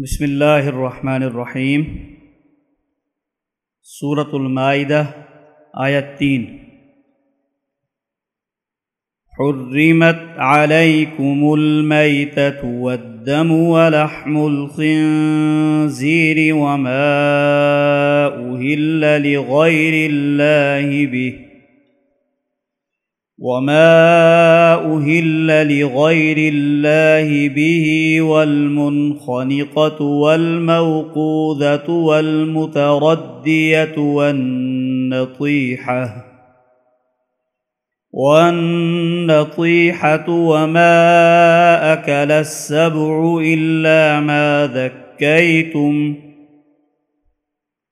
بسم اللہ الرحمن الرحیم صورت المائدہ، آیت تین۔ حرمت عليكم الميتة والدم ولحم الخنزير وما أهل لغير الله به وما أهل لغير الله به والمنخنقة والموقوذة والمتردية والنطيحة والنطيحة وما أكل السبع إلا ما ذكيتم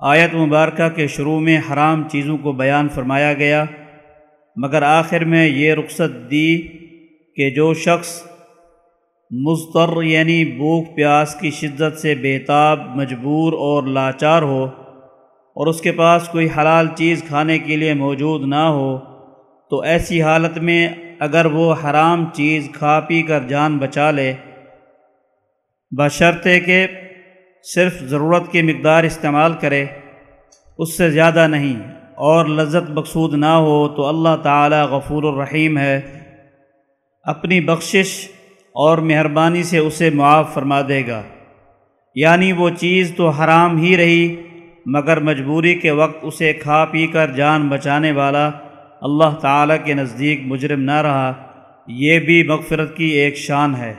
آیت مبارکہ کے شروع میں حرام چیزوں کو بیان فرمایا گیا، مگر آخر میں یہ رخصت دی کہ جو شخص مضطر یعنی بھوک پیاس کی شدت سے بیتاب مجبور اور لاچار ہو اور اس کے پاس کوئی حلال چیز کھانے کے لیے موجود نہ ہو، تو ایسی حالت میں اگر وہ حرام چیز کھا پی کر جان بچا لے، بشرطے کہ صرف ضرورت کی مقدار استعمال کرے، اس سے زیادہ نہیں۔ اور لذت مقصود نہ ہو تو اللہ تعالی غفور الرحیم ہے۔ اپنی بخشش اور مہربانی سے اسے معاف فرما دے گا۔ یعنی وہ چیز تو حرام ہی رہی، مگر مجبوری کے وقت اسے کھا پی کر جان بچانے والا اللہ تعالیٰ کے نزدیک مجرم نہ رہا۔ یہ بھی مغفرت کی ایک شان ہے۔